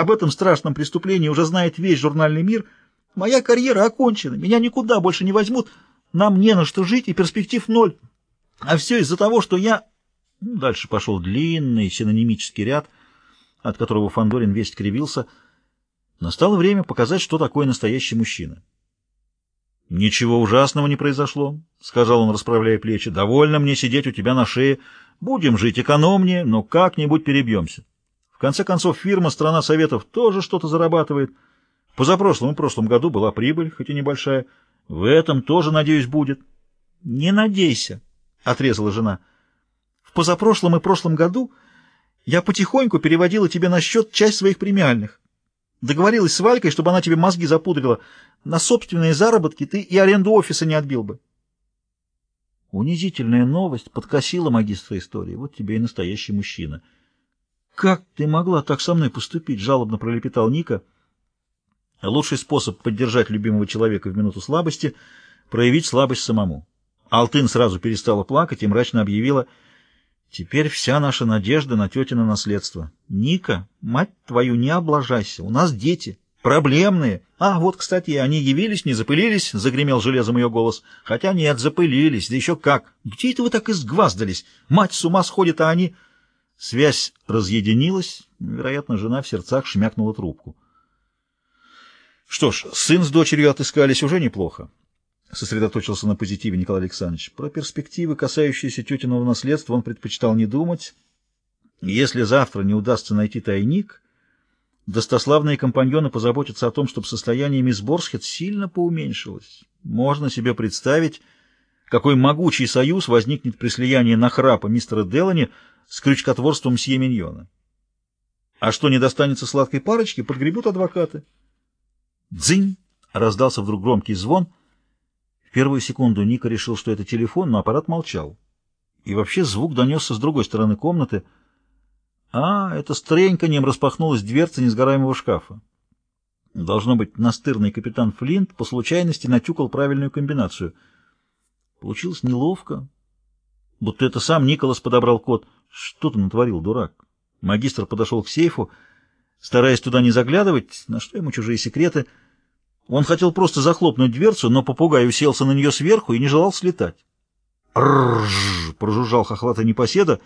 об этом страшном преступлении уже знает весь журнальный мир. Моя карьера окончена, меня никуда больше не возьмут, нам не на что жить и перспектив ноль. А все из-за того, что я... Ну, дальше пошел длинный синонимический ряд, от которого Фандорин весь кривился. Настало время показать, что такое настоящий мужчина. «Ничего ужасного не произошло», — сказал он, расправляя плечи. «Довольно мне сидеть у тебя на шее. Будем жить экономнее, но как-нибудь перебьемся. В конце концов, фирма «Страна Советов» тоже что-то зарабатывает. Позапрошлом и прошлом году была прибыль, хоть и небольшая. В этом тоже, надеюсь, будет». «Не надейся», — отрезала жена. «В позапрошлом и прошлом году я потихоньку переводила тебе на счет часть своих премиальных. Договорилась с Валькой, чтобы она тебе мозги запудрила. На собственные заработки ты и аренду офиса не отбил бы. Унизительная новость подкосила магистра истории. Вот тебе и настоящий мужчина. «Как ты могла так со мной поступить?» — жалобно пролепетал Ника. Лучший способ поддержать любимого человека в минуту слабости — проявить слабость самому. Алтын сразу перестала плакать и мрачно объявила — Теперь вся наша надежда на тетино наследство. Ника, мать твою, не облажайся, у нас дети, проблемные. А, вот, кстати, они явились, не запылились, — загремел железом ее голос. Хотя нет, запылились, да еще как. Где это вы так изгваздались? Мать с ума сходит, а они... Связь разъединилась, вероятно, жена в сердцах шмякнула трубку. Что ж, сын с дочерью отыскались уже неплохо. — сосредоточился на позитиве Николай Александрович. Про перспективы, касающиеся тетиного наследства, он предпочитал не думать. Если завтра не удастся найти тайник, достославные компаньоны позаботятся о том, чтобы состояние мисс Борсхед сильно поуменьшилось. Можно себе представить, какой могучий союз возникнет при слиянии нахрапа мистера Делани с крючкотворством Сье Миньона. А что не достанется сладкой парочке, подгребут адвокаты. «Дзынь!» — раздался вдруг громкий звон — в первую секунду Ника решил, что это телефон, но аппарат молчал. И вообще звук донесся с другой стороны комнаты. А, это с треньканьем распахнулась дверца несгораемого шкафа. Должно быть, настырный капитан Флинт по случайности натюкал правильную комбинацию. Получилось неловко. Будто это сам Николас подобрал код. Что ты натворил, дурак? Магистр подошел к сейфу, стараясь туда не заглядывать, на что ему чужие секреты — он хотел просто захлопнуть дверцу, но попугай уселся на нее сверху и не желал слетать. «Ржжж!» — прожужжал хохлатый непоседа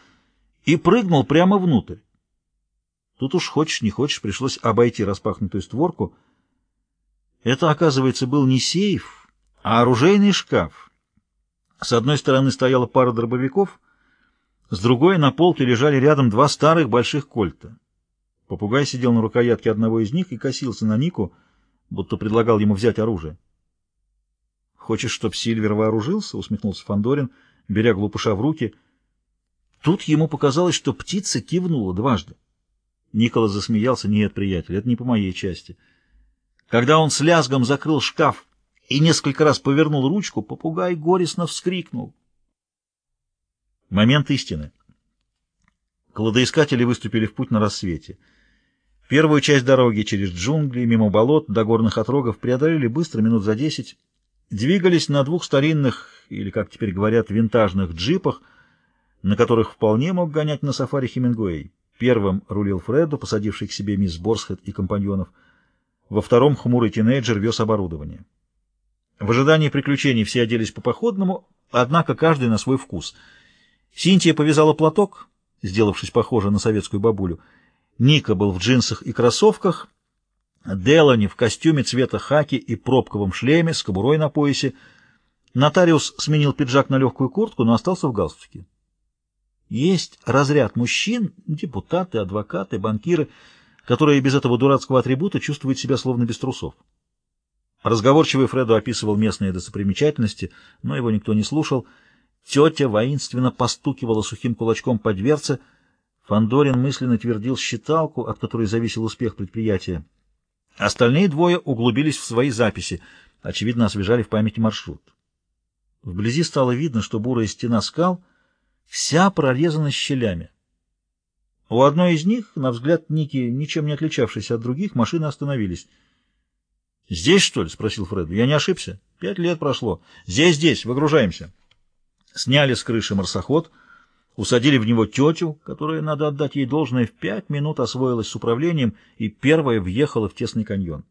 и прыгнул прямо внутрь. Тут уж хочешь не хочешь, пришлось обойти распахнутую створку. Это, оказывается, был не сейф, а оружейный шкаф. С одной стороны стояла пара дробовиков, с другой на полке лежали рядом два старых больших кольта. Попугай сидел на рукоятке одного из них и косился на Нику — будто предлагал ему взять оружие. «Хочешь, чтоб Сильвер вооружился?» — усмехнулся Фандорин, беря глупыша в руки. Тут ему показалось, что птица кивнула дважды. Николас засмеялся. «Нет, приятель, это не по моей части». Когда он с лязгом закрыл шкаф и несколько раз повернул ручку, попугай горестно вскрикнул. Момент истины. Кладоискатели выступили в путь на рассвете — Первую часть дороги через джунгли, мимо болот, до горных отрогов преодолели быстро, минут за десять. Двигались на двух старинных, или, как теперь говорят, винтажных джипах, на которых вполне мог гонять на сафари Хемингуэй. Первым рулил Фредду, посадивший к себе мисс Борсхед и компаньонов. Во втором хмурый тинейджер вез оборудование. В ожидании приключений все оделись по походному, однако каждый на свой вкус. Синтия повязала платок, сделавшись похожей на советскую бабулю, Ника был в джинсах и кроссовках, Делани в костюме цвета хаки и пробковом шлеме с кобурой на поясе. Нотариус сменил пиджак на легкую куртку, но остался в галстуке. Есть разряд мужчин, депутаты, адвокаты, банкиры, которые без этого дурацкого атрибута чувствуют себя словно без трусов. Разговорчивый Фреду описывал местные достопримечательности, но его никто не слушал. Тетя воинственно постукивала сухим кулачком по дверце — Фандорин мысленно твердил считалку, от которой зависел успех предприятия. Остальные двое углубились в свои записи, очевидно, освежали в памяти маршрут. Вблизи стало видно, что бурая стена скал вся прорезана щелями. У одной из них, на взгляд Ники, ничем не отличавшейся от других, машины остановились. «Здесь, что ли?» — спросил Фред. «Я не ошибся. Пять лет прошло. Здесь, здесь. Выгружаемся». Сняли с крыши марсоход — Усадили в него тетю, которая, надо отдать ей должное, в пять минут освоилась с управлением и первая въехала в тесный каньон.